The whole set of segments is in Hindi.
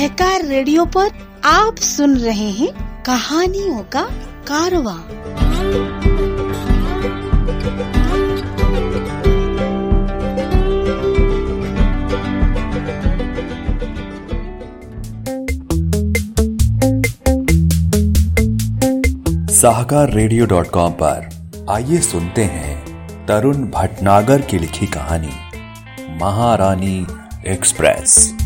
सहकार रेडियो पर आप सुन रहे हैं कहानियों का कारवा। साहकार रेडियो डॉट कॉम पर आइए सुनते हैं तरुण भटनागर की लिखी कहानी, महारानी एक्सप्रेस।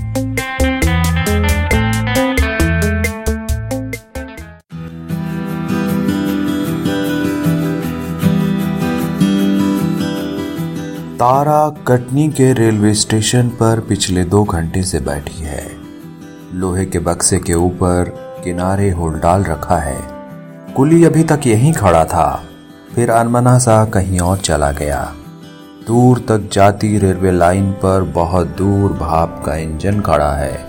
तारा कटनी के रेलवे स्टेशन पर पिछले दो घंटे से बैठी है। लोहे के बक्से के ऊपर किनारे होल डाल रखा है। कुली अभी तक यहीं खड़ा था। फिर अनमना सा कहीं और चला गया। दूर तक जाती रेलवे लाइन पर बहुत दूर भाप का इंजन खड़ा है।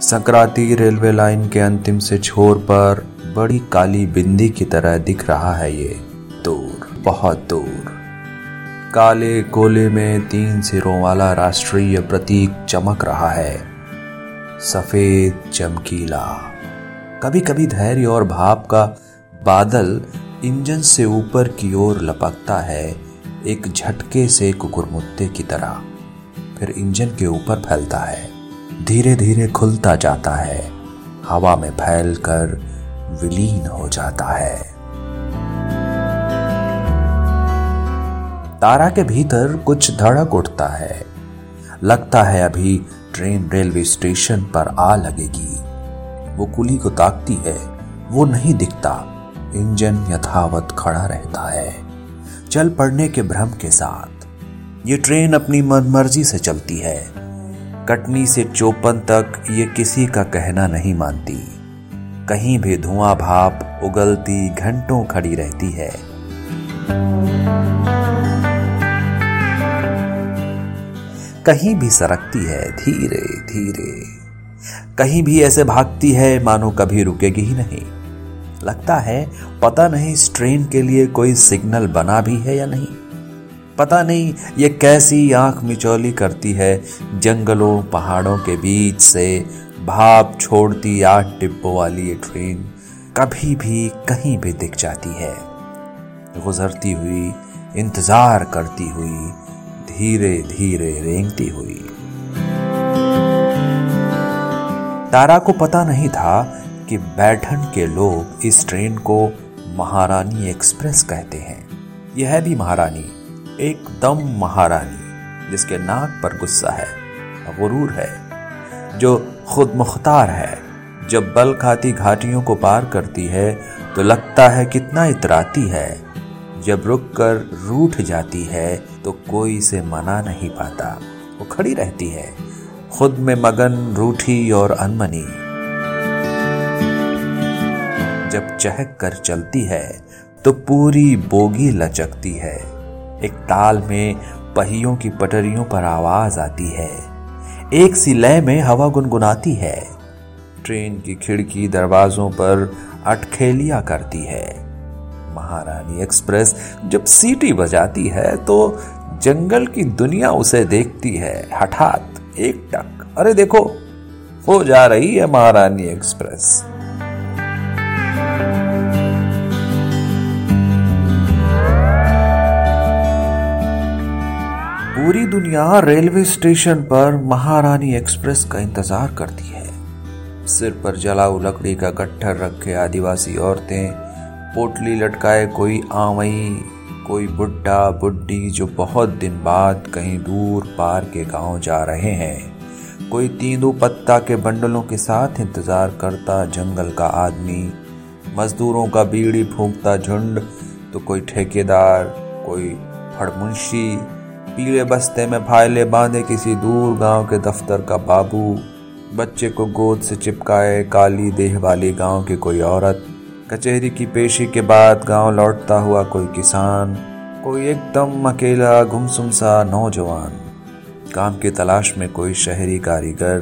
संक्रांति रेलवे लाइन के अंतिम से छोर पर बड़ी काली बिंदी की तरह दिख रहा है ये। दूर, बहुत दूर। काले कोले में तीन सिरों वाला राष्ट्रीय प्रतीक चमक रहा है। सफ़ेद, चमकीला। कभी कभी धैर्य और भाप का बादल इंजन से ऊपर की ओर लपकता है, एक झटके से कुकुरमुत्ते की तरह। फिर इंजन के ऊपर फैलता है धीरे धीरे खुलता जाता है, हवा में फैलकर विलीन हो जाता है। तारा के भीतर कुछ धड़क उठता है। लगता है अभी ट्रेन रेलवे स्टेशन पर आ लगेगी। वो कुली को ताकती है। वो नहीं दिखता। इंजन यथावत खड़ा रहता है। चल पड़ने के भ्रम के साथ। ये ट्रेन अपनी मनमर्जी से चलती है। कटनी से चौपन तक ये किसी का कहना नहीं मानती। कहीं भी धुआँ भाप उगलती घंटों खड़ी रहती है। कहीं भी सरकती है धीरे धीरे। कहीं भी ऐसे भागती है, मानो कभी रुकेगी ही नहीं। लगता है, पता नहीं इस ट्रेन के लिए कोई सिग्नल बना भी है या नहीं। पता नहीं ये कैसी आँख मिचौली करती है, जंगलों, पहाड़ों के बीच से भाप छोड़ती आठ डिब्बों वाली ये ट्रेन। कभी भी कहीं भी दिख जाती है। गुजरती हुई, इंतज़ार करती हुई धीरे धीरे रेंगती हुई। तारा को पता नहीं था कि बैठन के लोग इस ट्रेन को महारानी एक्सप्रेस कहते हैं। यह भी महारानी, एकदम महारानी, जिसके नाक पर गुस्सा है गुरूर है, जो खुद मुख्तार है। जब बल खाती घाटियों को पार करती है तो लगता है कितना इतराती है। जब रुक कर रूठ जाती है तो कोई से मना नहीं पाता। वो खड़ी रहती है। खुद में मगन, रूठी और अनमनी। जब चहक कर चलती है तो पूरी बोगी लचकती है। एक ताल में पहियों की पटरियों पर आवाज़ आती है। एक सी लय में हवा गुनगुनाती है। ट्रेन की खिड़की दरवाजों पर अटखेलिया करती है। महारानी एक्सप्रेस जब सीटी बजाती है तो जंगल की दुनिया उसे देखती है, हठात एक टक। अरे देखो, हो जा रही है महारानी एक्सप्रेस। पूरी दुनिया रेलवे स्टेशन पर महारानी एक्सप्रेस का इंतज़ार करती है। सिर पर जलाऊ लकड़ी का गट्ठर रखे आदिवासी औरतें पोटली लटकाए कोई आवई, कोई बुढ़ा बुढ़ी जो बहुत दिन बाद कहीं दूर पार के गाँव जा रहे हैं। कोई तीनों पत्ता के बंडलों के साथ इंतज़ार करता जंगल का आदमी। मजदूरों का बीड़ी फूंकता झुंड तो कोई ठेकेदार, कोई फड़मुंशी। पीले बस्ते में फायले बांधे किसी दूर गाँव के दफ्तर का बाबू। बच्चे को गोद से चिपकाए काली देह वाली गाँव की कोई औरत। कचहरी की पेशी के बाद गाँव लौटता हुआ कोई किसान, कोई एकदम अकेला, गुमसुम सा नौजवान। काम की तलाश में कोई शहरी कारीगर,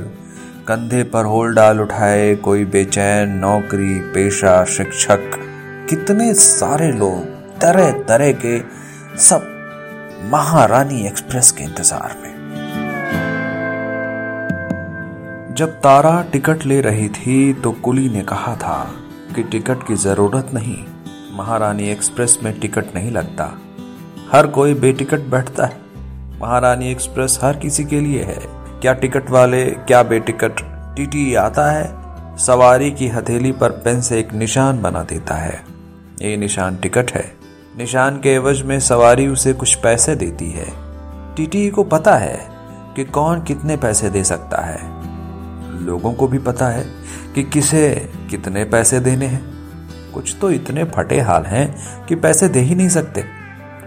कंधे पर होल डाल उठाए कोई बेचैन नौकरी, पेशा, शिक्षक। कितने सारे लोग तरह तरह के सब महारानी एक्सप्रेस के इंतज़ार में। जब तारा टिकट ले रही थी तो कुली ने कहा था कि टिकट की ज़रूरत नहीं। महारानी एक्सप्रेस में टिकट नहीं लगता। हर कोई बेटिकट बैठता है। महारानी एक्सप्रेस हर किसी के लिए है। क्या टिकट वाले, क्या बेटिकट? टीटी आता है। सवारी की हथेली पर पेन से एक निशान बना देता है। ये निशान टिकट है। निशान के एवज में सवारी उसे कुछ पैसे देती है। टीटी को पता है कि कौन कितने पैसे दे सकता है। लोगों को भी पता है कि किसे कितने पैसे देने हैं? कुछ तो इतने फटे हाल हैं कि पैसे दे ही नहीं सकते।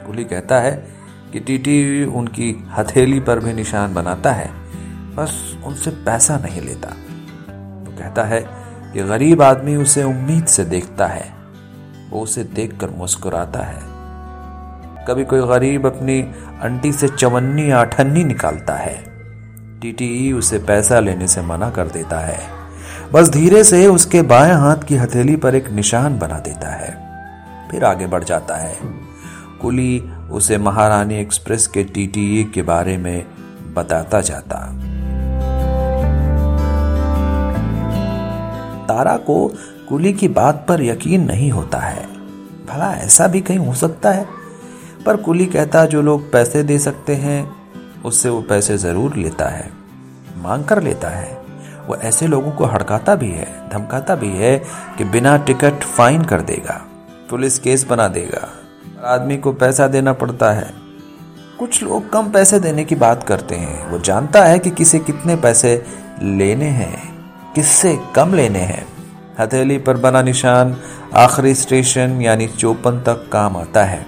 कुली कहता है कि टीटी उनकी हथेली पर भी निशान बनाता है, बस उनसे पैसा नहीं लेता। तो कहता है कि गरीब आदमी उसे उम्मीद से देखता है, वो उसे देखकर मुस्कुराता है। कभी कोई गरीब अपनी अंटी से चवन्नी आठन्नी निकालता है। टीटीई उसे पैसा लेने से मना कर देता है। बस धीरे से उसके बाएँ हाथ की हथेली पर एक निशान बना देता है। फिर आगे बढ़ जाता है। कुली उसे महारानी एक्सप्रेस के टीटीई के बारे में बताता जाता। तारा को कुली की बात पर यकीन नहीं होता है। भला ऐसा भी कहीं हो सकता है? पर कुली कहता, जो लोग पैसे दे सकते हैं, उससे वो पैसे ज़रूर लेता है। मांग कर लेता है। वो ऐसे लोगों को हड़काता भी है, धमकाता भी है कि बिना टिकट फाइन कर देगा, पुलिस केस बना देगा आदमी को पैसा देना पड़ता है। कुछ लोग कम पैसे देने की बात करते हैं। वो जानता है कि किसे कितने पैसे लेने हैं, किससे कम लेने हैं। हथेली पर बना निशान आखिरी स्टेशन यानी चौपन तक काम आता है।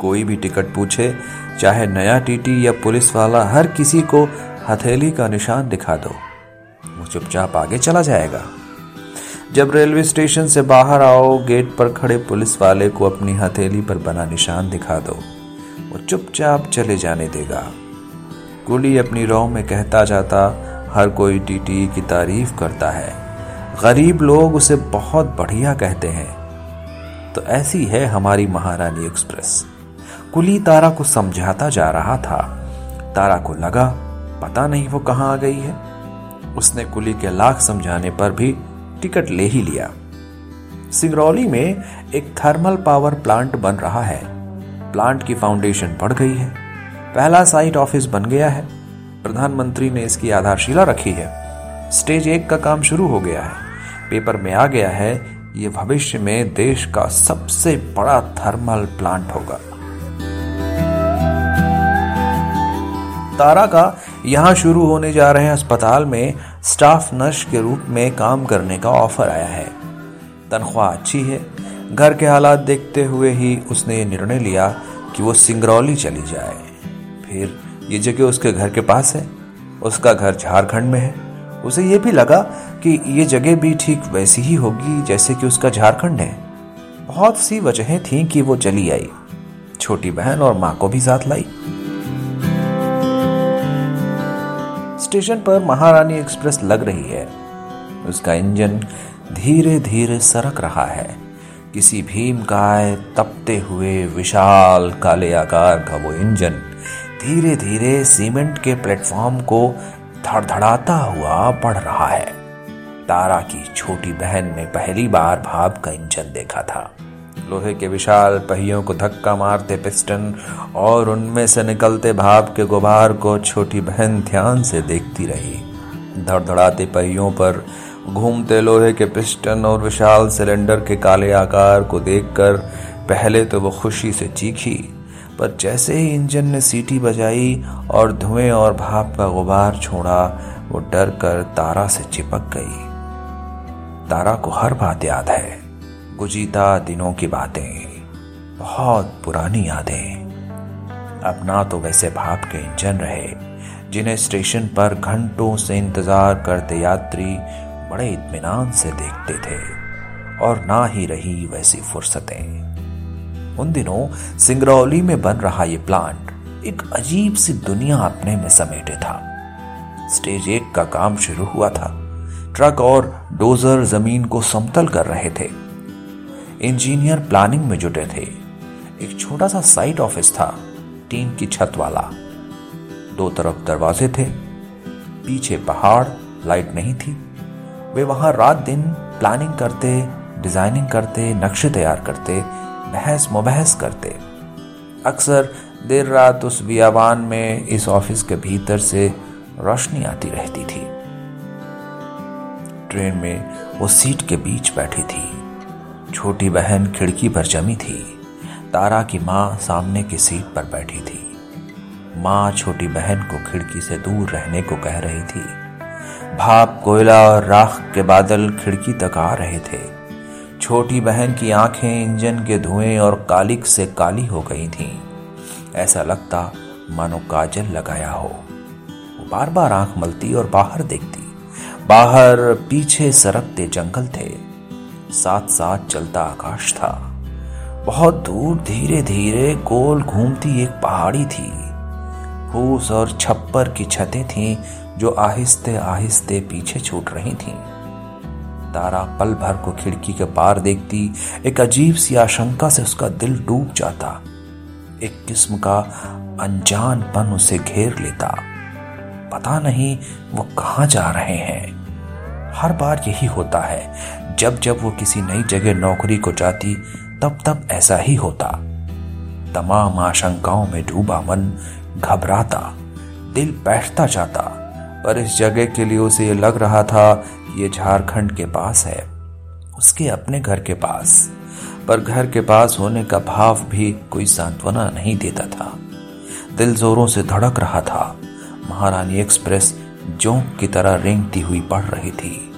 कोई भी टिकट पूछे, चाहे नया टीटी या पुलिस वाला हर किसी को हथेली का निशान दिखा दो। वो चुपचाप आगे चला जाएगा। जब रेलवे स्टेशन से बाहर आओ, गेट पर खड़े पुलिस वाले को अपनी हथेली पर बना निशान दिखा दो। वो चुपचाप चले जाने देगा। कुली अपनी रो में कहता जाता, हर कोई टीटी की तारीफ़ करता है। गरीब लोग उसे बहुत बढ़िया कहते हैं। तो ऐसी है हमारी महारानी एक्सप्रेस। कुली तारा को समझाता जा रहा था। तारा को लगा, पता नहीं वो कहाँ आ गई है? उसने कुली के लाख समझाने पर भी टिकट ले ही लिया। सिंगरौली में एक थर्मल पावर प्लांट बन रहा है। प्लांट की फाउंडेशन बढ़ गई है। पहला साइट ऑफ़िस बन गया है। प्रधानमंत्री ने इसकी आधारशिला रखी है। स्टेज एक का काम शुरू हो गया है। पेपर में आ गया है, ये भविष्य में देश का सबसे बड़ा थर्मल प्लांट होगा। तारा का यहाँ शुरू होने जा रहे अस्पताल में स्टाफ नर्स के रूप में काम करने का ऑफ़र आया है। तनख्वाह अच्छी है। घर के हालात देखते हुए ही उसने ये निर्णय लिया कि वो सिंगरौली चली जाए। फिर ये जगह उसके घर के पास है। उसका घर झारखंड में है। उसे ये भी लगा कि ये जगह भी ठीक वैसी ही होगी जैसे कि उसका झारखंड है। बहुत सी वजहें थीं कि वो चली आई। छोटी बहन और माँ को भी साथ लाई। स्टेशन पर महारानी एक्सप्रेस लग रही है। उसका इंजन धीरे धीरे सरक रहा है। किसी भीम काय तपते हुए विशाल काले आकार का वो इंजन धीरे धीरे सीमेंट के प्लेटफॉर्म को धड़धड़ाता हुआ बढ़ रहा है। तारा की छोटी बहन ने पहली बार भाप का इंजन देखा था। लोहे के विशाल पहियों को धक्का मारते पिस्टन और उनमें से निकलते भाप के गुबार को छोटी बहन ध्यान से देखती रही। धड़धड़ाते पहियों पर घूमते लोहे के पिस्टन और विशाल सिलेंडर के काले आकार को देखकर पहले तो वो खुशी से चीखी, पर जैसे ही इंजन ने सीटी बजाई और धुएँ और भाप का गुबार छोड़ा, वो डर कर तारा से चिपक गई। तारा को हर बात याद है। गुजीता दिनों की बातें, बहुत पुरानी यादें। अब ना तो वैसे भाप के इंजन रहे, जिन्हें स्टेशन पर घंटों से इंतज़ार करते यात्री बड़े इत्मीनान से देखते थे, और ना ही रही वैसी फुर्सतें। उन दिनों सिंगरौली में बन रहा ये प्लांट एक अजीब सी दुनिया अपने में समेटे था। स्टेज एक का काम शुरू हुआ था। ट्रक और डोजर ज़मीन को समतल कर रहे थे। इंजीनियर प्लानिंग में जुटे थे। एक छोटा सा साइट ऑफ़िस था, टीन की छत वाला। दो तरफ़ दरवाजे थे, पीछे पहाड़, लाइट नहीं थी। वे वहाँ रात दिन प्लानिंग करते, डिज़ाइनिंग करते, नक्शे तैयार करते, बहस मुबहस करते। अक्सर देर रात उस बियाबान में इस ऑफ़िस के भीतर से रोशनी आती रहती थी। ट्रेन में वो सीट के बीच बैठी थी। छोटी बहन खिड़की पर जमी थी। तारा की माँ सामने की सीट पर बैठी थी। माँ छोटी बहन को खिड़की से दूर रहने को कह रही थी। भाप, कोयला और राख के बादल खिड़की तक आ रहे थे। छोटी बहन की आँखें इंजन के धुएँ और कालिक से काली हो गई थीं। ऐसा लगता, मानो काजल लगाया हो। बार बार आँख मलती और बाहर देखती। बाहर पीछे सरकते जंगल थे। साथ साथ चलता आकाश था। बहुत दूर धीरे धीरे गोल घूमती एक पहाड़ी थी। फूस और छप्पर की छतें थीं जो आहिस्ते आहिस्ते पीछे छूट रही थीं। तारा पल भर को खिड़की के पार देखती, एक अजीब सी आशंका से उसका दिल डूब जाता। एक किस्म का अनजानपन उसे घेर लेता। पता नहीं वो कहाँ जा रहे हैं। हर बार यही होता है जब जब वो किसी नई जगह नौकरी को जाती, तब तब ऐसा ही होता। तमाम आशंकाओं में डूबा मन, घबराता, दिल बैठता जाता, पर इस जगह के लिए उसे ये लग रहा था कि ये झारखंड के पास है, उसके अपने घर के पास। पर घर के पास होने का भाव भी कोई सांत्वना नहीं देता था। दिल जोरों से धड़क रहा था। महारानी एक्सप्रेस जोंक की तरह रेंगती हुई पड़ रही थी।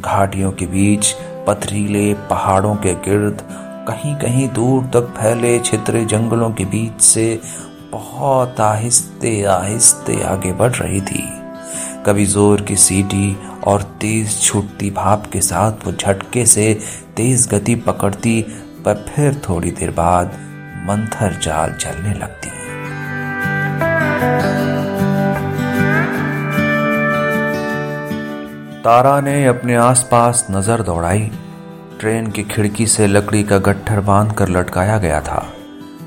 घाटियों के बीच, पथरीले पहाड़ों के गिर्द कहीं कहीं दूर तक फैले छित्रे जंगलों के बीच से बहुत आहिस्ते आहिस्ते आगे बढ़ रही थी। कभी ज़ोर की सीटी और तेज छूटती भाप के साथ वो झटके से तेज गति पकड़ती, पर फिर थोड़ी देर बाद मंथर जाल चलने लगती। तारा ने अपने आसपास नज़र दौड़ाई। ट्रेन की खिड़की से लकड़ी का गट्ठर बाँध कर लटकाया गया था।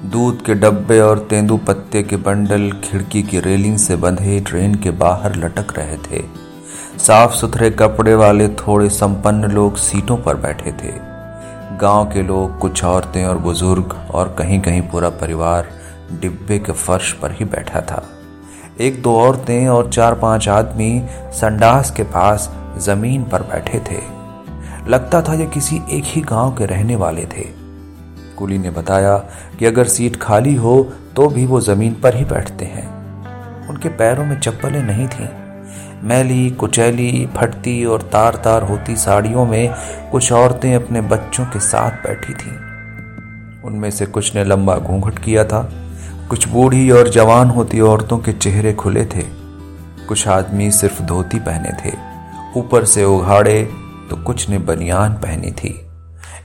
दूध के डब्बे और तेंदु पत्ते के बंडल खिड़की की रेलिंग से बंधे ट्रेन के बाहर लटक रहे थे। साफ़ सुथरे कपड़े वाले थोड़े संपन्न लोग सीटों पर बैठे थे। गाँव के लोग, कुछ औरतें और बुज़ुर्ग और कहीं कहीं पूरा परिवार डिब्बे के फर्श पर ही बैठा था। एक दो औरतें और चार पाँच आदमी संडास के पास ज़मीन पर बैठे थे। लगता था ये किसी एक ही गाँव के रहने वाले थे। कुली ने बताया कि अगर सीट खाली हो तो भी वो ज़मीन पर ही बैठते हैं। उनके पैरों में चप्पलें नहीं थीं। मैली, कुचैली, फटती और तार तार होती साड़ियों में कुछ औरतें अपने बच्चों के साथ बैठी थीं। उनमें से कुछ ने लंबा घूंघट किया था। कुछ बूढ़ी और जवान होती औरतों के चेहरे खुले थे। कुछ आदमी सिर्फ़ धोती पहने थे। ऊपर से उघाड़े तो कुछ ने बनियान पहनी थी।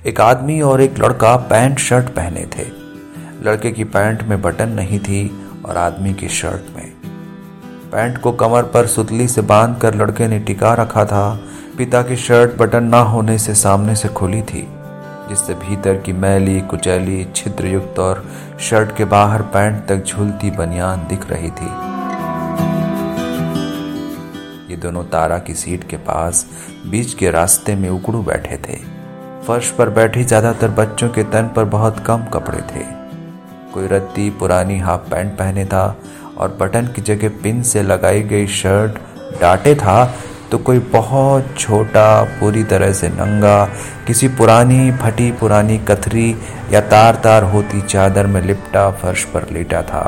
एक आदमी और एक लड़का पैंट शर्ट पहने थे। लड़के की पैंट में बटन नहीं थी और आदमी की शर्ट में। पैंट को कमर पर सुतली से बाँध कर लड़के ने टिका रखा था। पिता की शर्ट बटन ना होने से सामने से खुली थी, जिससे भीतर की मैली, कुचैली छिद्र युक्त और शर्ट के बाहर पैंट तक झूलती बनियान दिख रही थी। दोनों तारा की सीट के पास बीच के रास्ते में उकड़ू बैठे थे। फर्श पर बैठी ज़्यादातर बच्चों के तन पर बहुत कम कपड़े थे। कोई रत्ती, पुरानी हाफ़ पैंट पहने था और बटन की जगह पिन से लगाई गई शर्ट डाटे था तो कोई बहुत छोटा, पूरी तरह से नंगा, किसी पुरानी, फटी पुरानी कथरी या तार तार होती चादर में लिपटा फर्श पर लेटा था।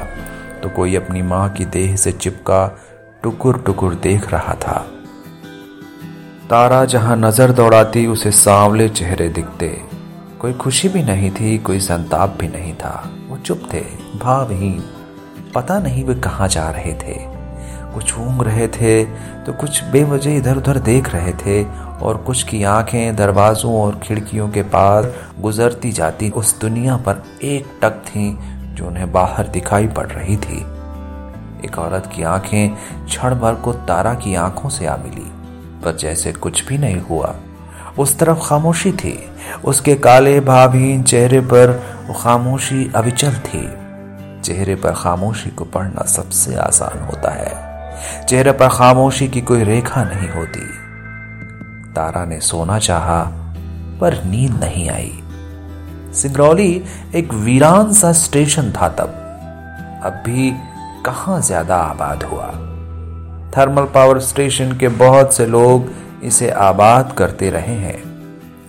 तो कोई अपनी माँ की देह से चिपका टुकुर टुकुर देख रहा था। तारा जहाँ नज़र दौड़ाती, उसे सांवले चेहरे दिखते। कोई खुशी भी नहीं थी, कोई संताप भी नहीं था। वो चुप थे, भावहीन। पता नहीं वे कहाँ जा रहे थे। कुछ ऊँग रहे थे तो कुछ बेवजह इधर उधर देख रहे थे, और कुछ की आँखें दरवाजों और खिड़कियों के पास गुजरती जाती। उस दुनिया पर एक टक थी, जो उन्हें बाहर दिखाई पड़ रही थी। एक औरत की आँखें क्षण भर को तारा की आँखों से आ मिली, पर जैसे कुछ भी नहीं हुआ। उस तरफ़ खामोशी थी। उसके काले भावहीन चेहरे पर खामोशी अविचल थी। चेहरे पर खामोशी को पढ़ना सबसे आसान होता है। चेहरे पर खामोशी की कोई रेखा नहीं होती। तारा ने सोना चाहा, पर नींद नहीं आई। सिंगरौली एक वीरान सा स्टेशन था तब। अब भी कहाँ ज़्यादा आबाद हुआ? थर्मल पावर स्टेशन के बहुत से लोग इसे आबाद करते रहे हैं।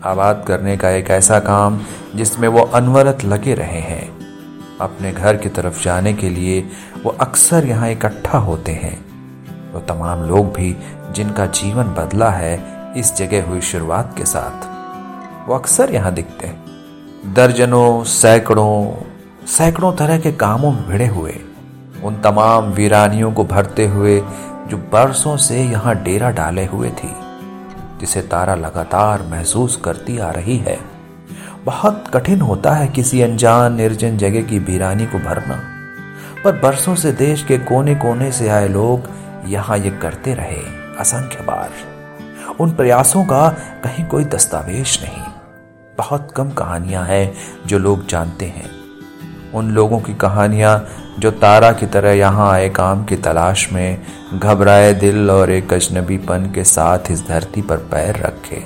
आबाद करने का एक ऐसा काम जिसमें वो अनवरत लगे रहे हैं। अपने घर की तरफ़ जाने के लिए वो अक्सर यहाँ इकट्ठा होते हैं। वो तमाम लोग भी जिनका जीवन बदला है इस जगह हुई शुरुआत के साथ, वो अक्सर यहाँ दिखते हैं। दर्जनों, सैकड़ों सैकड़ों तरह के कामों में भिड़े हुए। उन तमाम वीरानियों को भरते हुए, जो बरसों से यहाँ डेरा डाले हुए थी, जिसे तारा लगातार महसूस करती आ रही है। बहुत कठिन होता है किसी अनजान निर्जन जगह की वीरानी को भरना, पर बरसों से देश के कोने कोने से आए लोग यहाँ ये करते रहे असंख्य बार। उन प्रयासों का कहीं कोई दस्तावेज़ नहीं। बहुत कम कहानियाँ हैं जो लोग जानते हैं। उन लोगों की कहानियाँ जो तारा की तरह यहाँ आए काम की तलाश में घबराए दिल और एक अजनबीपन के साथ इस धरती पर पैर रखे।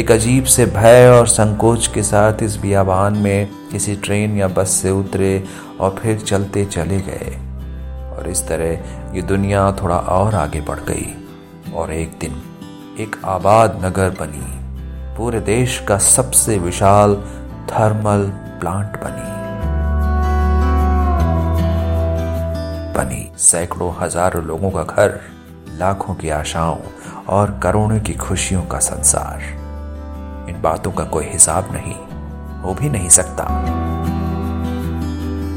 एक अजीब से भय और संकोच के साथ इस बियाबान में किसी ट्रेन या बस से उतरे और फिर चलते चले गए। और इस तरह ये दुनिया थोड़ा और आगे बढ़ गई और एक दिन एक आबाद नगर बनी। पूरे देश का सबसे विशाल थर्मल प्लांट बनी। सैकड़ों हज़ारों लोगों का घर, लाखों की आशाओं और करोड़ों की खुशियों का संसार। इन बातों का कोई हिसाब नहीं, हो भी नहीं सकता।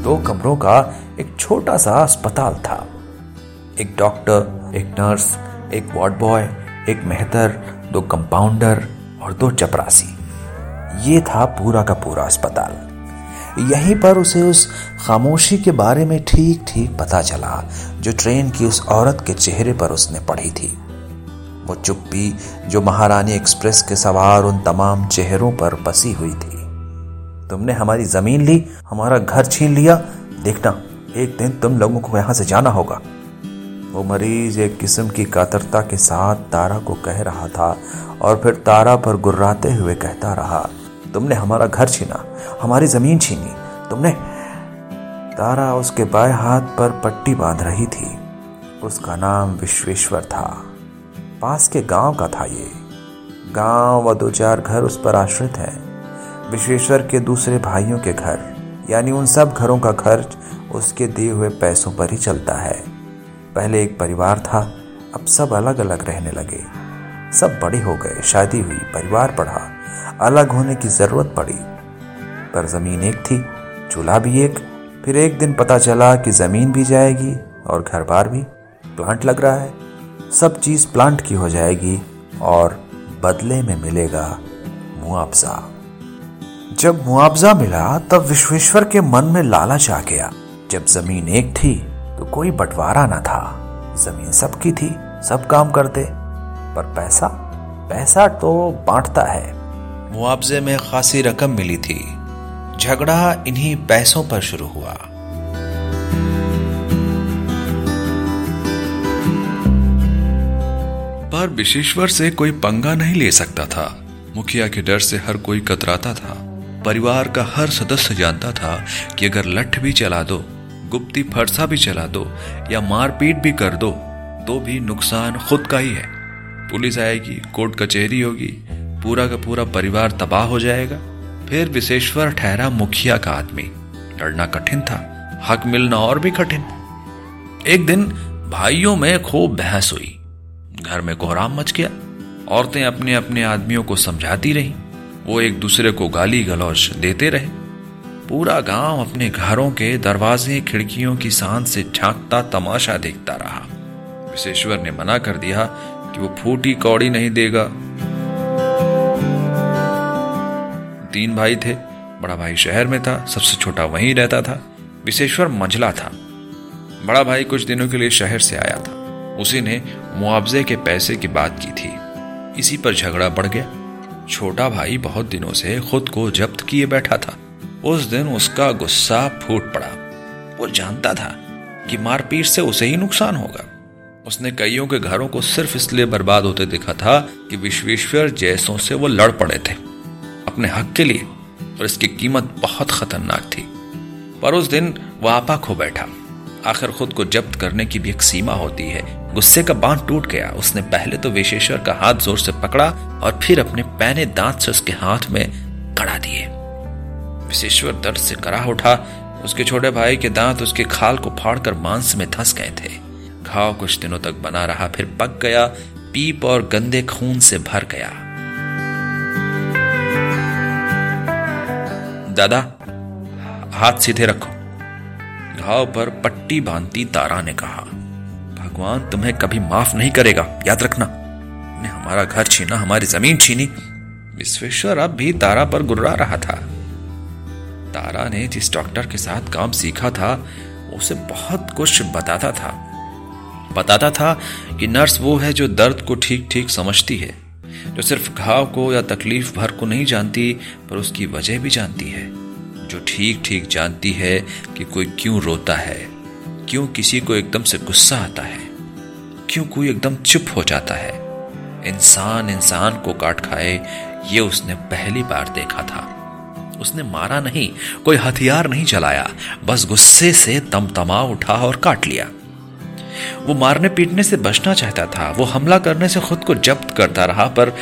दो कमरों का एक छोटा सा अस्पताल था। एक डॉक्टर, एक नर्स, एक वार्ड बॉय, एक मेहतर, दो कंपाउंडर और दो चपरासी। ये था पूरा का पूरा अस्पताल। यहीं पर उसे उस खामोशी के बारे में ठीक ठीक पता चला, जो ट्रेन की उस औरत के चेहरे पर उसने पढ़ी थी। वो चुप्पी, जो महारानी एक्सप्रेस के सवार उन तमाम चेहरों पर बसी हुई थी। तुमने हमारी ज़मीन ली, हमारा घर छीन लिया। देखना, एक दिन तुम लोगों को यहाँ से जाना होगा। वो मरीज़ एक किस्म की कातरता के साथ तारा को कह रहा था और फिर तारा पर गुर्राते हुए कहता रहा तुमने हमारा घर छीना, हमारी ज़मीन छीनी, तुमने तारा उसके बाएँ हाथ पर पट्टी बाँध रही थी। उसका नाम विश्वेश्वर था। पास के गाँव का था ये। गाँव व दो चार घर उस पर आश्रित है। विश्वेश्वर के दूसरे भाइयों के घर, यानी उन सब घरों का खर्च उसके दिए हुए पैसों पर ही चलता है। पहले एक परिवार था, अब सब अलग अलग रहने लगे। सब बड़े हो गए, शादी हुई, परिवार बढ़ा। अलग होने की ज़रूरत पड़ी। पर ज़मीन एक थी, चूल्हा भी एक। फिर एक दिन पता चला कि ज़मीन भी जाएगी और घर बार भी। प्लांट लग रहा है। सब चीज़ प्लांट की हो जाएगी और बदले में मिलेगा मुआवजा। जब मुआवजा मिला, तब विश्वेश्वर के मन में लालच आ गया। जब ज़मीन एक थी तो कोई बंटवारा ना था। ज़मीन सबकी थी, सब काम करते। पर पैसा? पैसा तो बांटता है। मुआवजे में खासी रकम मिली थी। झगड़ा इन्हीं पैसों पर शुरू हुआ। पर विशेश्वर से कोई पंगा नहीं ले सकता था। मुखिया के डर से हर कोई कतराता था। परिवार का हर सदस्य जानता था कि अगर लठ भी चला दो, गुप्ती फरसा भी चला दो, या मारपीट भी कर दो तो भी नुकसान खुद का ही है। पुलिस आएगी, कोर्ट कचहरी होगी पूरा का पूरा परिवार तबाह हो जाएगा। फिर विशेश्वर ठहरा मुखिया का आदमी। लड़ना कठिन था। हक मिलना और भी कठिन। एक दिन भाइयों में खूब बहस हुई। घर में कोहराम मच गया। औरतें अपने अपने आदमियों को समझाती रही। वो एक दूसरे को गाली गलौज देते रहे। पूरा गाँव अपने घरों के दरवाजे, खिड़कियों की सांस से झांकता तमाशा देखता रहा। विशेश्वर ने मना कर दिया कि वो फूटी कौड़ी नहीं देगा। तीन भाई थे। बड़ा भाई शहर में था, सबसे छोटा वहीं रहता था। विशेश्वर मंझला था। बड़ा भाई कुछ दिनों के लिए शहर से आया था। उसी ने मुआवजे के पैसे की बात की थी। इसी पर झगड़ा बढ़ गया। छोटा भाई बहुत दिनों से खुद को जब्त किए बैठा था। उस दिन उसका गुस्सा फूट पड़ा। वो जानता था कि मारपीट से उसे ही नुकसान होगा। उसने कईयों के घरों को सिर्फ़ इसलिए बर्बाद होते देखा था कि विश्वेश्वर जैसों से वो लड़ पड़े थे। अपने हक के लिए, और इसकी कीमत बहुत खतरनाक थी। पर उस दिन वह आपा खो बैठा। आखिर खुद को जब्त करने की भी एक सीमा होती है। गुस्से का बाँध टूट गया। उसने पहले तो विशेश्वर का हाथ ज़ोर से पकड़ा, और फिर अपने पैने दांत से उसके हाथ में कड़ा दिए। विशेश्वर दर्द से करा उठा। उसके छोटे भाई के दांत उसके खाल को फाड़कर मांस में धंस गए थे। घाव कुछ दिनों तक बना रहा, फिर पक गया। पीप और गंदे खून से भर गया। दादा, हाथ सीधे रखो। घाव पर पट्टी बांधती तारा ने कहा, भगवान तुम्हें कभी माफ़ नहीं करेगा, याद रखना। ने हमारा घर छीना, हमारी ज़मीन छीनी। विश्वेश्वर अब भी तारा पर गुर्रा रहा था। तारा ने जिस डॉक्टर के साथ काम सीखा था, उसे बहुत कुछ बताता था। बताता था कि नर्स वो है जो दर्द को ठीक ठीक समझती है। जो सिर्फ़ घाव को या तकलीफ़ भर को नहीं जानती, पर उसकी वजह भी जानती है। जो ठीक ठीक जानती है कि कोई क्यों रोता है, क्यों किसी को एकदम से गुस्सा आता है, क्यों कोई एकदम चुप हो जाता है। इंसान इंसान को काट खाए, ये उसने पहली बार देखा था। उसने मारा नहीं, कोई हथियार नहीं चलाया बस गुस्से से तमतमा उठा और काट लिया। वो मारने पीटने से बचना चाहता था, वो हमला करने से खुद को जब्त करता रहा, पर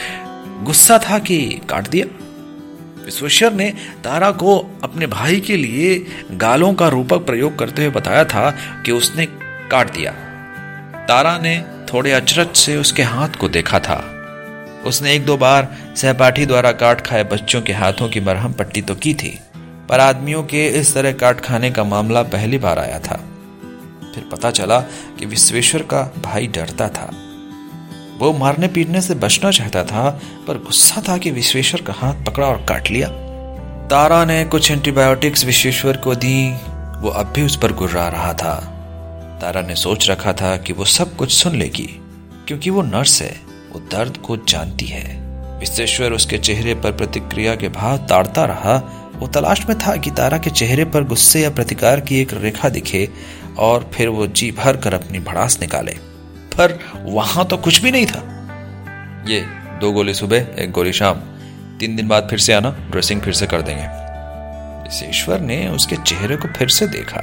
गुस्सा था कि काट दिया। विश्वेश्वर ने तारा को अपने भाई के लिए गालों का रूपक प्रयोग करते हुए बताया था कि उसने काट दिया। तारा ने थोड़े अचरज से उसके हाथ को देखा था। उसने एक दो बार सहपाठी द्वारा काट खाए बच्चों के हाथों की मरहम पट्टी तो की थी, पर आदमियों के इस तरह काट खाने का मामला पहली बार आया था। फिर पता चला कि विश्वेश्वर का भाई डरता था। वो मारने पीटने से बचना चाहता था, पर गुस्सा था कि विश्वेश्वर का हाथ पकड़ा और काट लिया। तारा ने कुछ एंटीबायोटिक्स विश्वेश्वर को दी, वो अब भी उस पर गुर्रा रहा था। तारा ने सोच रखा था कि वो सब कुछ सुन लेगी, क्योंकि वो नर्स है, वो दर्द को जानती है। विश्वेश्वर उसके चेहरे पर प्रतिक्रिया के भाव ताड़ता रहा। वो तलाश में था कि तारा के चेहरे पर गुस्से या प्रतिकार की एक रेखा दिखे और फिर वो जी भर कर अपनी भड़ास निकाले। पर वहाँ तो कुछ भी नहीं था। ये दो गोली सुबह, एक गोली शाम। तीन दिन बाद फिर से आना, ड्रेसिंग फिर से कर देंगे। ईश्वर ने उसके चेहरे को फिर से देखा,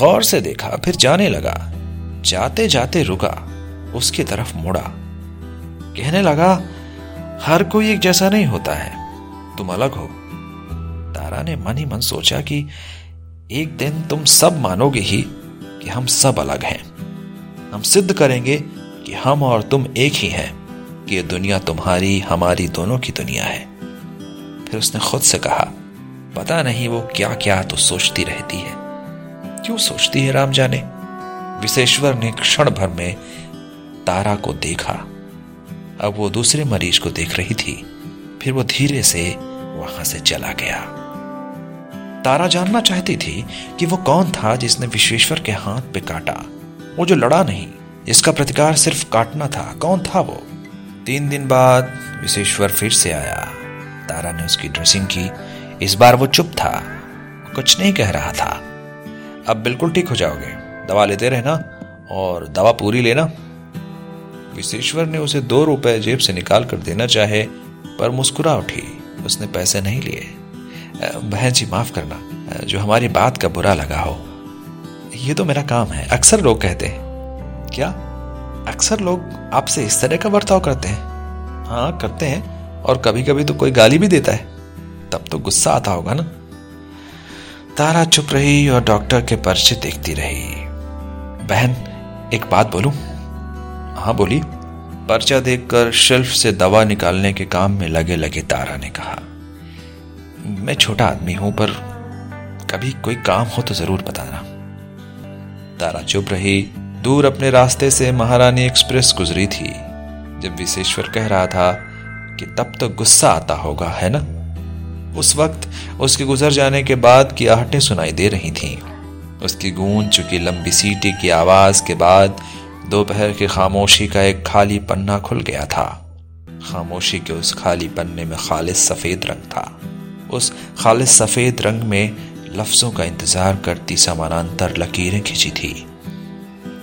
गौर से देखा, फिर जाने लगा। जाते जाते रुका, उसकी तरफ़ मुड़ा। कहने लगा, हर कोई एक जैसा नहीं होता है। तुम अलग हो। तारा ने मन ही मन सोचा कि एक दिन तुम सब मानोगे ही। कि हम सब अलग हैं। हम सिद्ध करेंगे कि हम और तुम एक ही हैं, कि ये दुनिया तुम्हारी, हमारी दोनों की दुनिया है। फिर उसने खुद से कहा, पता नहीं वो क्या क्या तो सोचती रहती है। क्यों सोचती है राम जाने? विशेश्वर ने क्षण भर में तारा को देखा। अब वो दूसरे मरीज़ को देख रही थी। फिर वो धीरे से वहाँ से चला गया। तारा जानना चाहती थी कि वो कौन था जिसने विश्वेश्वर के हाथ पे काटा। वो जो लड़ा नहीं इसका प्रतिकार सिर्फ़ काटना था, कौन था वो? तीन दिन बाद विश्वेश्वर फिर से आया। तारा ने उसकी ड्रेसिंग की। इस बार वो चुप था। कुछ नहीं कह रहा था। अब बिल्कुल ठीक हो जाओगे। दवा लेते रहना और दवा पूरी लेना। विशेश्वर ने उसे दो रुपए जेब से निकाल कर देना चाहे, पर मुस्कुरा उठी। उसने पैसे नहीं लिए। बहन जी, माफ़ करना। जो हमारी बात का बुरा लगा हो। ये तो मेरा काम है। अक्सर लोग कहते हैं। क्या? अक्सर लोग आपसे इस तरह का बर्ताव करते हैं? हाँ करते हैं। और कभी कभी तो कोई गाली भी देता है। तब तो गुस्सा आता होगा ना। तारा चुप रही और डॉक्टर के पर्चे देखती रही। बहन, एक बात बोलूँ? हाँ बोली पर्चा देखकर शेल्फ से दवा निकालने के काम में लगे लगे तारा ने कहा। मैं छोटा आदमी हूँ, पर कभी कोई काम हो तो ज़रूर बताना। तारा चुप रही, दूर अपने रास्ते से महारानी एक्सप्रेस गुजरी थी, जब विशेश्वर कह रहा था कि तब तो गुस्सा आता होगा, है ना? उस वक्त उसके गुजर जाने के बाद की आहटें सुनाई दे रही थीं। उसकी गूंज चुकी लंबी सीटी की आवाज़ के बाद दोपहर की खामोशी का एक खाली पन्ना खुल गया था। खामोशी के उस खाली पन्ने में खालिश सफ़ेद रंग था। उस खालिश सफ़ेद रंग में लफ्जों का इंतज़ार करती समानांतर लकीरें खिंची थी।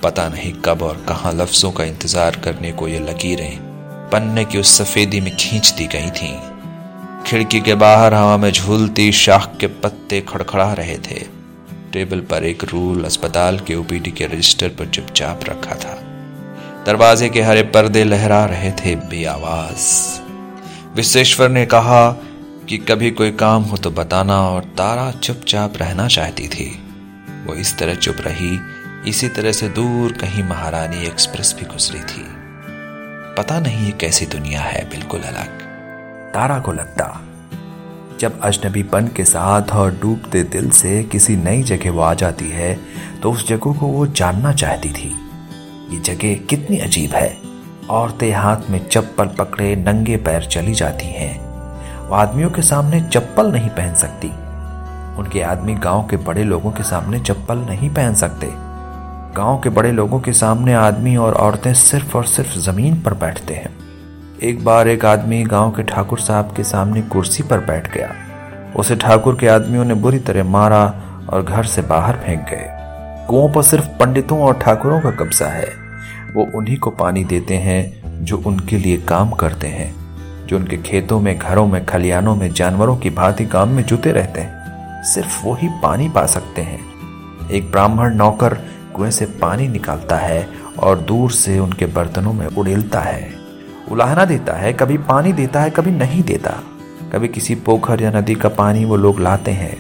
पता नहीं कब और कहाँ लफ्जों का इंतज़ार करने को ये लकीरें पन्ने की उस सफेदी में खींच दी गई थीं। खिड़की के बाहर हवा में झूलती शाख के पत्ते खड़खड़ा रहे थे। टेबल पर एक रूल अस्पताल के ओपीडी के रजिस्टर पर चुपचाप रखा था। दरवाजे के हरे पर्दे लहरा रहे थे बेआवाज। विश्वेश्वर ने कहा कि कभी कोई काम हो तो बताना और तारा चुपचाप रहना चाहती थी। वो इस तरह चुप रही, इसी तरह से दूर कहीं महारानी एक्सप्रेस भी गुजरी थी। पता नहीं ये कैसी दुनिया है, बिल्कुल अलग। तारा को लगता, जब अजनबीपन के साथ और डूबते दिल से किसी नई जगह वो आ जाती है तो उस जगह को वो जानना चाहती थी। ये जगह कितनी अजीब है। औरतें हाथ में चप्पल पकड़े नंगे पैर चली जाती हैं। वो आदमियों के सामने चप्पल नहीं पहन सकती। उनके आदमी गाँव के बड़े लोगों के सामने चप्पल नहीं पहन सकते। गाँव के बड़े लोगों के सामने आदमी और औरतें सिर्फ़ और सिर्फ़ ज़मीन पर बैठते हैं। एक बार एक आदमी गाँव के ठाकुर साहब के सामने कुर्सी पर बैठ गया। उसे ठाकुर के आदमियों ने बुरी तरह मारा और घर से बाहर फेंक गए। कुओं पर सिर्फ़ पंडितों और ठाकुरों का कब्जा है। वो उन्हीं को पानी देते हैं जो उनके लिए काम करते हैं। जो उनके खेतों में, घरों में खलियानों में, जानवरों की भांति काम में जुटे रहते हैं, सिर्फ़ वो ही पानी पा सकते हैं। एक ब्राह्मण नौकर कुएँ से पानी निकालता है और दूर से उनके बर्तनों में उड़ेलता है। उलाहना देता है, कभी पानी देता है, कभी नहीं देता। कभी किसी पोखर या नदी का पानी वो लोग लाते हैं,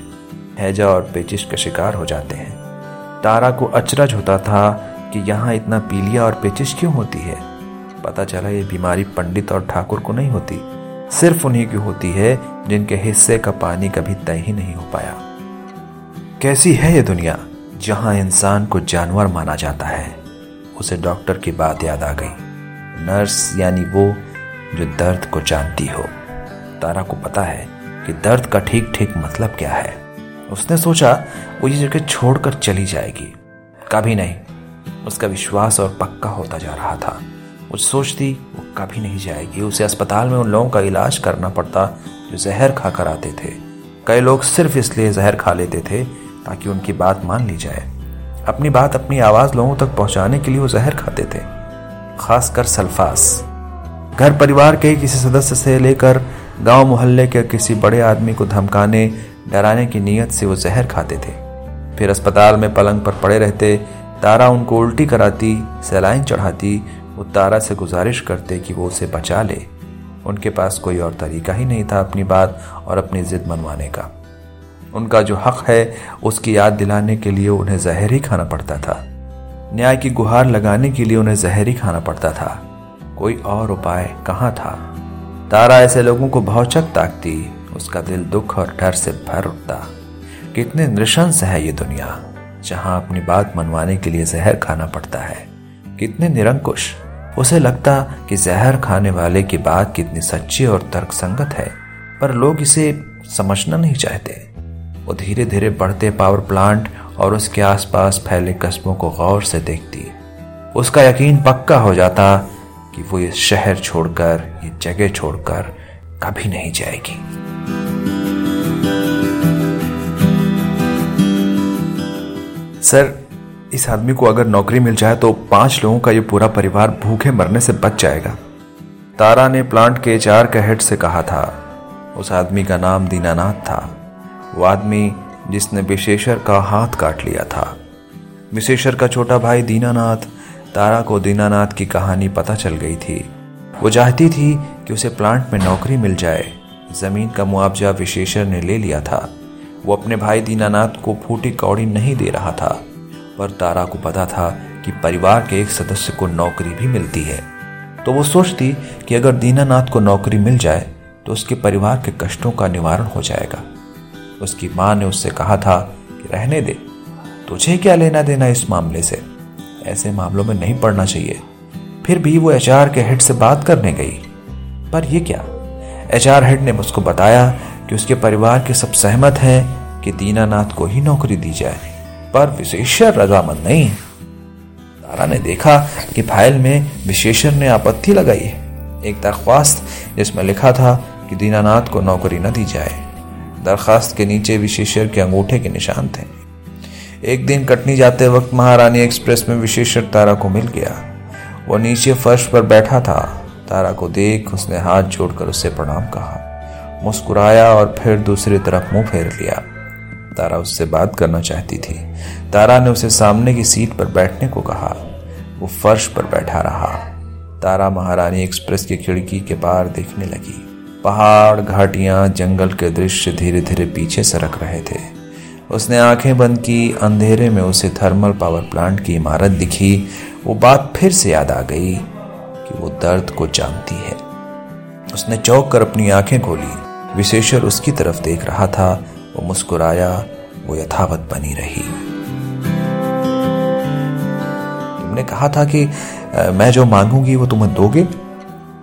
हैजा और पेचिश का शिकार हो जाते हैं। तारा को अचरज होता था कि यहाँ इतना पीलिया और पेचिश क्यों होती है? पता चला ये बीमारी पंडित और ठाकुर को नहीं होती। सिर्फ़ उन्हीं की होती है, जिनके हिस्से का पानी कभी तय ही नहीं हो पाया। कैसी है ये दुनिया, जहाँ इंसान को जानवर माना जाता है? उसे डॉक्टर की बात याद आ गई। नर्स यानी वो, जो दर्द को जानती हो। तारा को पता है कि दर्द का ठीक ठीक मतलब क्या है। उसने सोचा, वो ये जगह छोड़कर चली जाएगी। कभी नहीं, उसका विश्वास और पक्का होता जा रहा था। वो सोचती, वो कभी नहीं जाएगी। उसे अस्पताल में उन लोगों का इलाज करना पड़ता जो जहर खाकर आते थे। कई लोग सिर्फ़ इसलिए जहर खा लेते थे ताकि उनकी बात मान ली जाए। अपनी बात अपनी आवाज़ लोगों तक पहुँचाने के लिए वो जहर खाते थे, खासकर सल्फास। घर परिवार के किसी सदस्य से लेकर गाँव मोहल्ले के किसी बड़े आदमी को धमकाने, डराने की नीयत से वो जहर खाते थे। फिर अस्पताल में पलंग पर पड़े रहते, तारा उनको उल्टी कराती, सैलाइन चढ़ाती वो तारा से गुजारिश करते कि वो उसे बचा ले। उनके पास कोई और तरीका ही नहीं था अपनी बात और अपनी जिद मनवाने का। उनका जो हक है, उसकी याद दिलाने के लिए उन्हें जहर ही खाना पड़ता था। न्याय की गुहार लगाने के लिए उन्हें जहर ही खाना पड़ता था। कोई और उपाय कहाँ था? तारा ऐसे लोगों को भौचक ताकती, उसका दिल दुख और डर से भर उठता। कितने नृशंस है ये दुनिया, जहाँ अपनी बात मनवाने के लिए जहर खाना पड़ता है। कितने निरंकुश। उसे लगता कि जहर खाने वाले की बात कितनी सच्ची और तर्कसंगत है, पर लोग इसे समझना नहीं चाहते। वो धीरे धीरे बढ़ते पावर प्लांट और उसके आसपास फैले कस्बों को गौर से देखती। उसका यकीन पक्का हो जाता कि वो ये शहर छोड़कर, ये जगह छोड़कर कभी नहीं जाएगी। सर इस आदमी को अगर नौकरी मिल जाए तो पाँच लोगों का ये पूरा परिवार भूखे मरने से बच जाएगा। तारा ने प्लांट के चार का हेड से कहा था, उस आदमी का नाम दीनानाथ था। वो आदमी जिसने विशेषर का हाथ काट लिया था। विशेषर का छोटा भाई दीनानाथ, तारा को दीनानाथ की कहानी पता चल गई थी। वो चाहती थी कि उसे प्लांट में नौकरी मिल जाए। ज़मीन का मुआवजा विशेषर ने ले लिया था। वो अपने भाई दीनानाथ को फूटी कौड़ी नहीं दे रहा था। पर तारा को पता था कि परिवार के एक सदस्य को नौकरी भी मिलती है। तो वो सोचती कि अगर दीनानाथ को नौकरी मिल जाए तो उसके परिवार के कष्टों का निवारण हो जाएगा। उसकी माँ ने उससे कहा था कि, रहने दे। तुझे क्या लेना देना इस मामले से? ऐसे मामलों में नहीं पड़ना चाहिए। फिर भी वो एचआर के हेड से बात करने गई। पर यह क्या? एचआर हेड ने मुझको बताया कि उसके परिवार के सब सहमत हैं कि दीनानाथ को ही नौकरी दी जाए। पर विशेषर रजामंद नहीं। तारा ने देखा कि फ़ाइल में विशेषर ने आपत्ति लगाई। है एक दरख्वास्त जिसमें लिखा था कि दीनानाथ को नौकरी न दी जाए। दरखास्त के नीचे विशेषर के अंगूठे के निशान थे। एक दिन कटनी जाते वक्त महारानी एक्सप्रेस में विशेषर तारा को मिल गया। वो नीचे फर्श पर बैठा था। तारा को देख उसने हाथ जोड़कर उससे प्रणाम कहा। मुस्कुराया और फिर दूसरी तरफ़ मुँह फेर लिया। तारा उससे बात करना चाहती थी। तारा ने उसे सामने की सीट पर बैठने को कहा। वो फर्श पर बैठा रहा। तारा महारानी एक्सप्रेस की खिड़की के पार देखने लगी। पहाड़, घाटियाँ, जंगल के दृश्य धीरे धीरे पीछे सरक रहे थे। उसने आँखें बंद की, अंधेरे में उसे थर्मल पावर प्लांट की इमारत दिखी। वो बात फिर से याद आ गई कि वो दर्द को जानती है। उसने चौक कर अपनी आँखें खोली। विशेषर उसकी तरफ़ देख रहा था वो मुस्कुराया, वो यथावत बनी रही। तुमने कहा था कि मैं जो मांगूँगी वो तुम्हें दोगे?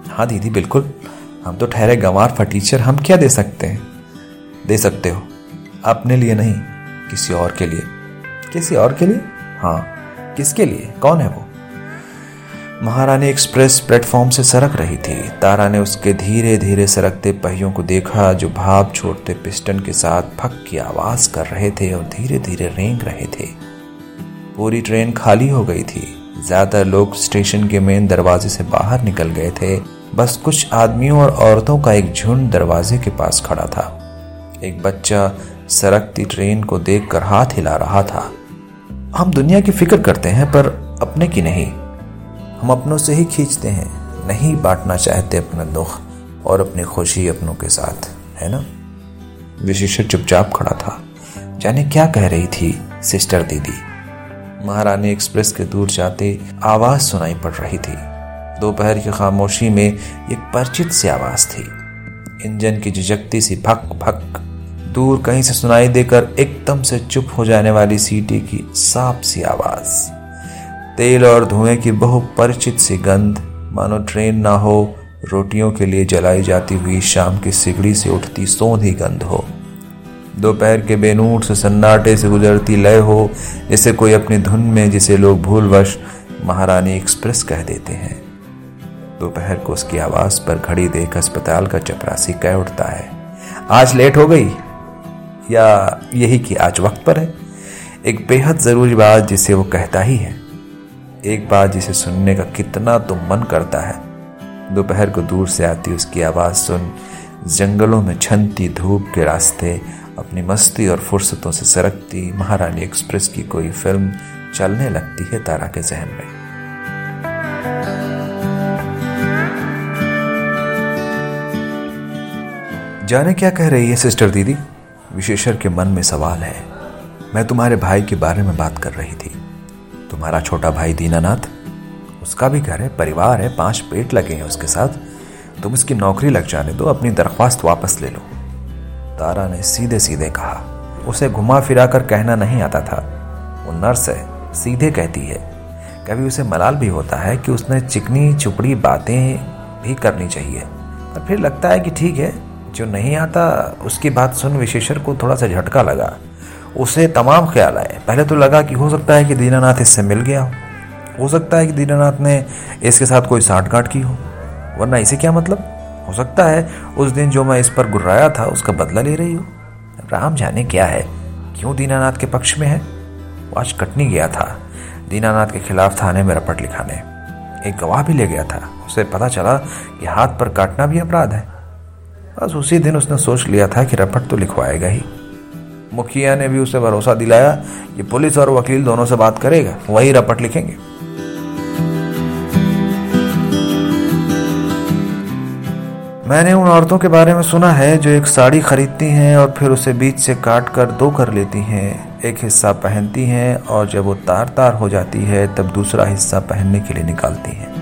हाँ दीदी, बिल्कुल। हम तो ठहरे गंवार फटीचर, हम क्या दे सकते हैं? दे सकते हो। अपने लिए नहीं, किसी और के लिए। किसी और के लिए? हाँ किसके लिए? कौन है वो? महारानी एक्सप्रेस प्लेटफॉर्म से सरक रही थी। तारा ने उसके धीरे धीरे सरकते पहियों को देखा, जो भाप छोड़ते पिस्टन के साथ फक की आवाज़ कर रहे थे और धीरे धीरे रेंग रहे थे। पूरी ट्रेन खाली हो गई थी। ज़्यादा लोग स्टेशन के मेन दरवाजे से बाहर निकल गए थे। बस कुछ आदमियों और औरतों का एक झुंड दरवाजे के पास खड़ा था। एक बच्चा सरकती ट्रेन को देखकर हाथ हिला रहा था। हम दुनिया की फ़िक्र करते हैं, पर अपने की नहीं। हम अपनों से ही खींचते हैं, नहीं बांटना चाहते अपना दुख और अपनी खुशी अपनों के साथ, है ना? विशेषर चुपचाप खड़ा था। जाने क्या कह रही थी, सिस्टर दीदी? महारानी एक्सप्रेस के दूर जाते आवाज़ सुनाई पड़ रही थी। दोपहर की खामोशी में एक परिचित सी आवाज़ थी। इंजन की झिझकती सी भक भक, दूर कहीं से सुनाई देकर एकदम से चुप हो जाने वाली सीटी की साफ़ सी आवाज़। तेल और धुएँ की बहु परिचित सी गंध। मानो ट्रेन ना हो, रोटियों के लिए जलाई जाती हुई शाम की सिगड़ी से उठती सोंधी गंध हो। दोपहर के बेनूर से सन्नाटे से गुजरती लय हो, जैसे कोई अपनी धुन में जिसे लोग भूलवश महारानी एक्सप्रेस कह देते हैं। दोपहर को उसकी आवाज़ पर घड़ी देख अस्पताल का चपरासी कह उठता है, आज लेट हो गई? या यही कि आज वक्त पर है? एक बेहद ज़रूरी बात जिसे वो कहता ही है। एक बात जिसे सुनने का कितना तो मन करता है। दोपहर को दूर से आती उसकी आवाज़ सुन, जंगलों में छनती धूप के रास्ते, अपनी मस्ती और फुर्सतों से सरकती महारानी एक्सप्रेस की कोई फ़िल्म चलने लगती है तारा के जहन में। जाने क्या कह रही है, सिस्टर दीदी? विशेषर के मन में सवाल है। मैं तुम्हारे भाई के बारे में बात कर रही थी। तुम्हारा छोटा भाई दीनानाथ? उसका भी घर है, परिवार है, पाँच पेट लगे हैं उसके साथ। तुम इसकी नौकरी लग जाने दो, अपनी दरख्वास्त वापस ले लो। तारा ने सीधे सीधे कहा। उसे घुमा फिरा कर कहना नहीं आता था। वो नर्स है, सीधे कहती है। कभी उसे मलाल भी होता है कि उसने चिकनी, चुपड़ी बातें भी करनी चाहिए। पर फिर लगता है कि ठीक है, जो नहीं आता, उसकी बात सुन विशेषर को थोड़ा सा झटका लगा। उसे तमाम ख्याल आए। पहले तो लगा कि हो सकता है कि दीनानाथ इससे मिल गया हो। हो सकता है कि दीनानाथ ने इसके साथ कोई साठ गांठ की हो। वरना इसे क्या मतलब? हो सकता है उस दिन जो मैं इस पर गुर्राया था, उसका बदला ले रही हो। राम जाने क्या है? क्यों दीनानाथ के पक्ष में है? वो आज कटनी गया था। दीनानाथ के खिलाफ थाने में रपट लिखाने। एक गवाह भी ले गया था। उसे पता चला कि हाथ पर काटना भी अपराध है। बस उसी दिन उसने सोच लिया था कि रपट तो लिखवाएगा ही। मुखिया ने भी उसे भरोसा दिलाया कि पुलिस और वकील दोनों से बात करेगा। वही रपट लिखेंगे। मैंने उन औरतों के बारे में सुना है जो एक साड़ी खरीदती हैं और फिर उसे बीच से काट कर दो कर लेती हैं। एक हिस्सा पहनती हैं और जब वो तार तार हो जाती है, तब दूसरा हिस्सा पहनने के लिए निकालती हैं।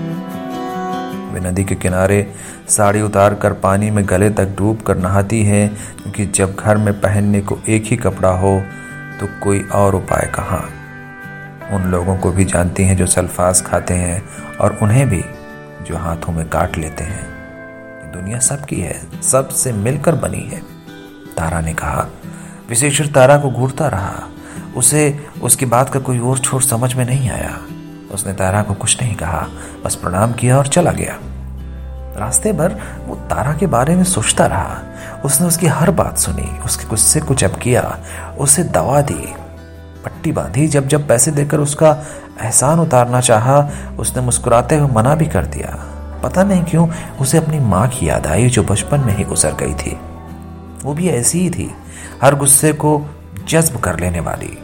वे नदी के किनारे साड़ी उतार कर पानी में गले तक डूब कर नहाती है, क्योंकि जब घर में पहनने को एक ही कपड़ा हो तो कोई और उपाय कहाँ? उन लोगों को भी जानती हैं जो सल्फाज खाते हैं और उन्हें भी जो हाथों में काट लेते हैं। दुनिया सबकी है, सबसे मिलकर बनी है। तारा ने कहा विशेषर तारा को घूरता रहा। उसे, उसकी बात का कोई और छोर समझ में नहीं आया। उसने तारा को कुछ नहीं कहा, बस प्रणाम किया और चला गया। रास्ते भर वो तारा के बारे में सोचता रहा। उसने उसकी हर बात सुनी, उसके गुस्से को जब किया, उसे दवा दी। पट्टी बांधी, जब जब पैसे देकर उसका एहसान उतारना चाहा, उसने मुस्कुराते हुए मना भी कर दिया। पता नहीं क्यों, उसे अपनी माँ की याद आई जो बचपन में ही गुजर गई थी। वो भी ऐसी ही थी, हर गुस्से को जज्ब कर लेने वाली।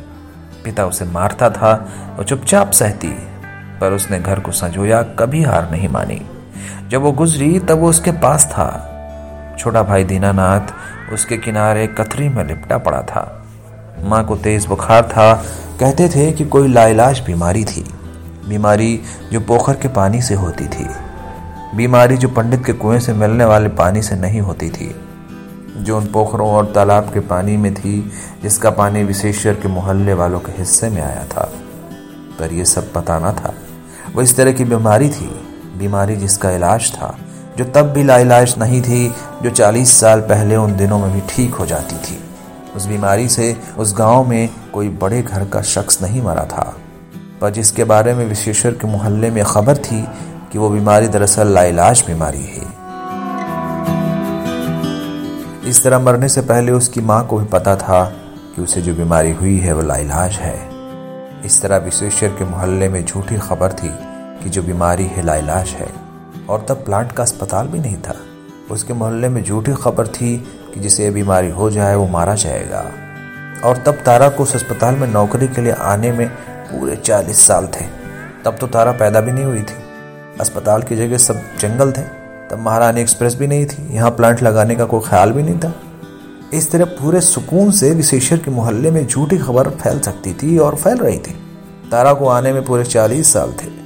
पिता उसे मारता था और चुपचाप सहती, पर उसने घर को संजोया कभी हार नहीं मानी। जब वो गुजरी, तब वो उसके पास था। छोटा भाई दीनानाथ उसके किनारे कथरी में लिपटा पड़ा था। माँ को तेज बुखार था। कहते थे कि कोई लाइलाज बीमारी थी। बीमारी जो पोखर के पानी से होती थी। बीमारी जो पंडित के कुएँ से मिलने वाले पानी से नहीं होती थी। जो उन पोखरों और तालाब के पानी में थी, जिसका पानी विशेश्वर के मोहल्ले वालों के हिस्से में आया था। पर यह सब पता ना था। वो इस तरह की बीमारी थी। बीमारी जिसका इलाज था, जो तब भी लाइलाज नहीं थी, जो चालीस साल पहले उन दिनों में भी ठीक हो जाती थी। उस बीमारी से उस गाँव में कोई बड़े घर का शख्स नहीं मरा था। पर जिसके बारे में विशेषर के मोहल्ले में खबर थी कि वो बीमारी दरअसल लाइलाज बीमारी है। इस तरह मरने से पहले उसकी माँ को भी पता था कि उसे जो बीमारी हुई है, वो लाइलाज है। इस तरह विश्वेश्वर के मोहल्ले में झूठी खबर थी कि जो बीमारी है, लाइलाज है, और तब प्लांट का अस्पताल भी नहीं था। उसके मोहल्ले में झूठी खबर थी कि जिसे बीमारी हो जाए, वो मारा जाएगा। और तब तारा को उस अस्पताल में नौकरी के लिए आने में पूरे चालीस साल थे। तब तो तारा पैदा भी नहीं हुई थी। अस्पताल की जगह सब जंगल थे। तब महारानी एक्सप्रेस भी नहीं थी। यहाँ प्लांट लगाने का कोई ख्याल भी नहीं था। इस तरह पूरे सुकून से विशेषर के मोहल्ले में झूठी खबर फैल सकती थी और फैल रही थी। तारा को आने में पूरे चालीस साल थे।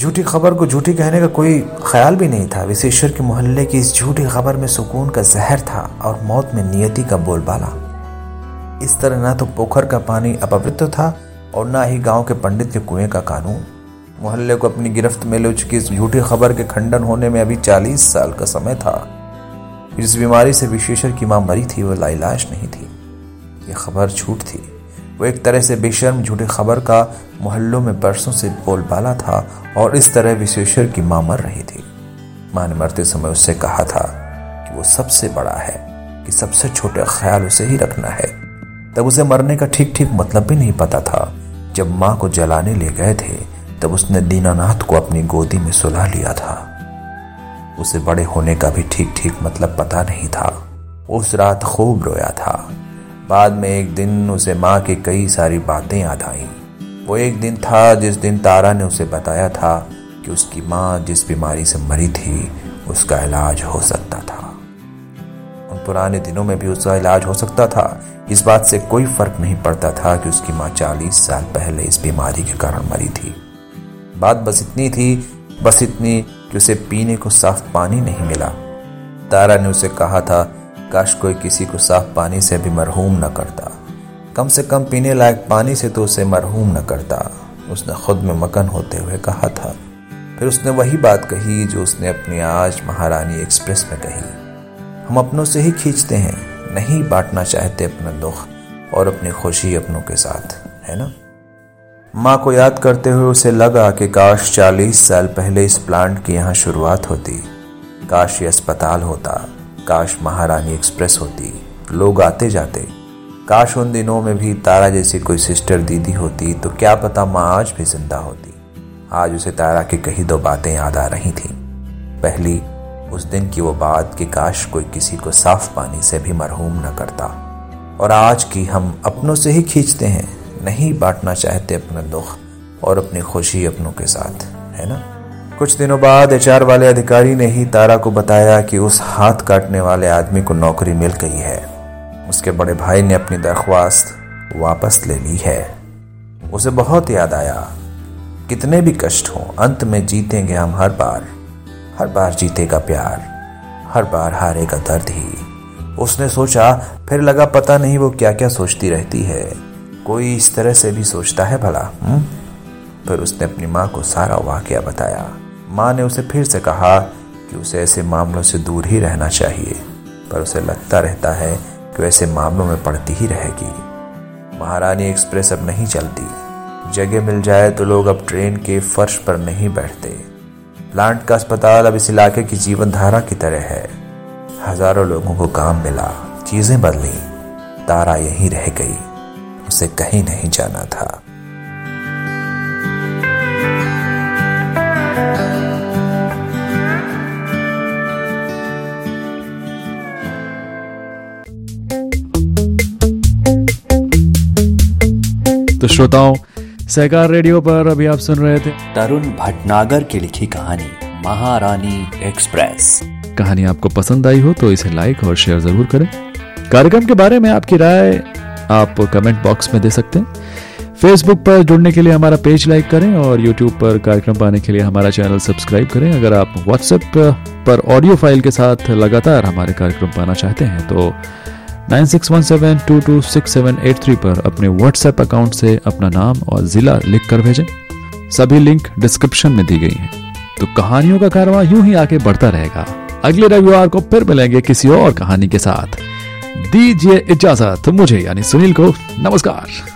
झूठी खबर को झूठी कहने का कोई ख्याल भी नहीं था। विशेश्वर के मोहल्ले की इस झूठी खबर में सुकून का जहर था और मौत में नियति का बोलबाला। इस तरह ना तो पोखर का पानी अपवित्र था और ना ही गाँव के पंडित के कुएँ का कानून। मोहल्ले को अपनी गिरफ्त में ले चुकी इस झूठी खबर के खंडन होने में अभी चालीस साल का समय था। जिस बीमारी से विशेषर की माँ मरी थी वो लाइलाज नहीं थी। ये खबर झूठ थी। वो एक तरह से बेशर्म झूठी खबर का मोहल्लों में बरसों से बोलबाला था और इस तरह विश्वेश्वर की माँ मर रही थी। माँ ने मरते समय उससे कहा था कि वो सबसे बड़ा है, कि सबसे छोटे ख्याल उसे ही रखना है। तब उसे मरने का ठीक ठीक मतलब भी नहीं पता था। जब माँ को जलाने ले गए थे, तब उसने दीनानाथ को अपनी गोदी में सुला लिया था। उसे बड़े होने का भी ठीक ठीक मतलब पता नहीं था। उस रात खूब रोया था। बाद में एक दिन उसे माँ की कई सारी बातें याद आई। वो एक दिन था, जिस दिन तारा ने उसे बताया था कि उसकी माँ जिस बीमारी से मरी थी, उसका इलाज हो सकता था। उन पुराने दिनों में भी उसका इलाज हो सकता था। इस बात से कोई फ़र्क नहीं पड़ता था कि उसकी माँ चालीस साल पहले इस बीमारी के कारण मरी थी। बात बस इतनी थी, बस इतनी कि उसे पीने को साफ़ पानी नहीं मिला। तारा ने उसे कहा था काश कोई किसी को साफ़ पानी से भी मरहूम न करता। कम से कम पीने लायक पानी से तो उसे मरहूम न करता, उसने खुद में मकन होते हुए कहा था। फिर उसने वही बात कही जो उसने अपनी आज महारानी एक्सप्रेस में कही। हम अपनों से ही खींचते हैं, नहीं बांटना चाहते अपना दुख और अपनी खुशी अपनों के साथ, है ना? माँ को याद करते हुए उसे लगा कि काश चालीस साल पहले इस प्लांट की यहाँ शुरुआत होती, काश ये अस्पताल होता। काश महारानी एक्सप्रेस होती। लोग आते जाते काश उन दिनों में भी तारा जैसी कोई सिस्टर दीदी होती तो क्या पता माँ आज भी ज़िंदा होती। आज उसे तारा की कही दो बातें याद आ रही थी। पहली, उस दिन की वो बात कि काश कोई किसी को साफ़ पानी से भी मरहूम न करता। और आज की हम अपनों से ही खींचते हैं, नहीं बांटना चाहते अपना दुख और अपनी खुशी अपनों के साथ, है ना? कुछ दिनों बाद एचआर वाले अधिकारी ने ही तारा को बताया कि उस हाथ काटने वाले आदमी को नौकरी मिल गई है। उसके बड़े भाई ने अपनी दरख्वास्त वापस ले ली है। उसे बहुत याद आया। कितने भी कष्ट हो, अंत में जीतेंगे हम हर बार। हर बार जीतेगा प्यार। हर बार हारेगा दर्द ही। उसने सोचा, फिर लगा पता नहीं वो क्या क्या सोचती रहती है। कोई इस तरह से भी सोचता है भला हम्म? फिर उसने अपनी माँ को सारा वाक्य बताया। माँ ने उसे फिर से कहा कि उसे ऐसे मामलों से दूर ही रहना चाहिए, पर उसे लगता रहता है कि ऐसे मामलों में पड़ती ही रहेगी। महारानी एक्सप्रेस अब नहीं चलती। जगह मिल जाए तो लोग अब ट्रेन के फर्श पर नहीं बैठते। प्लांट का अस्पताल अब इस इलाके की जीवन धारा की तरह है। हज़ारों लोगों को काम मिला, चीज़ें बदली, तारा यहीं रह गई। उसे कहीं नहीं जाना था। तो श्रोताओं सहकार रेडियो पर अभी आप सुन रहे थे तरुण भटनागर की लिखी कहानी महारानी एक्सप्रेस। कहानी आपको पसंद आई हो तो इसे लाइक और शेयर ज़रूर करें। कार्यक्रम के बारे में आपकी राय आप कमेंट बॉक्स में दे सकते हैं। फेसबुक पर जुड़ने के लिए हमारा पेज लाइक करें और यूट्यूब पर कार्यक्रम पाने के लिए हमारा चैनल सब्सक्राइब करें। अगर आप व्हाट्सएप पर ऑडियो फ़ाइल के साथ लगातार हमारे कार्यक्रम पाना चाहते हैं तो 9617226783 पर अपने व्हाट्सएप अकाउंट से अपना नाम और जिला लिख कर भेजें। सभी लिंक डिस्क्रिप्शन में दी गई हैं। तो कहानियों का कारवा यूँ ही आगे बढ़ता रहेगा। अगले रविवार को फिर मिलेंगे किसी और कहानी के साथ। दीजिए इजाज़त, मुझे यानी सुनील को नमस्कार।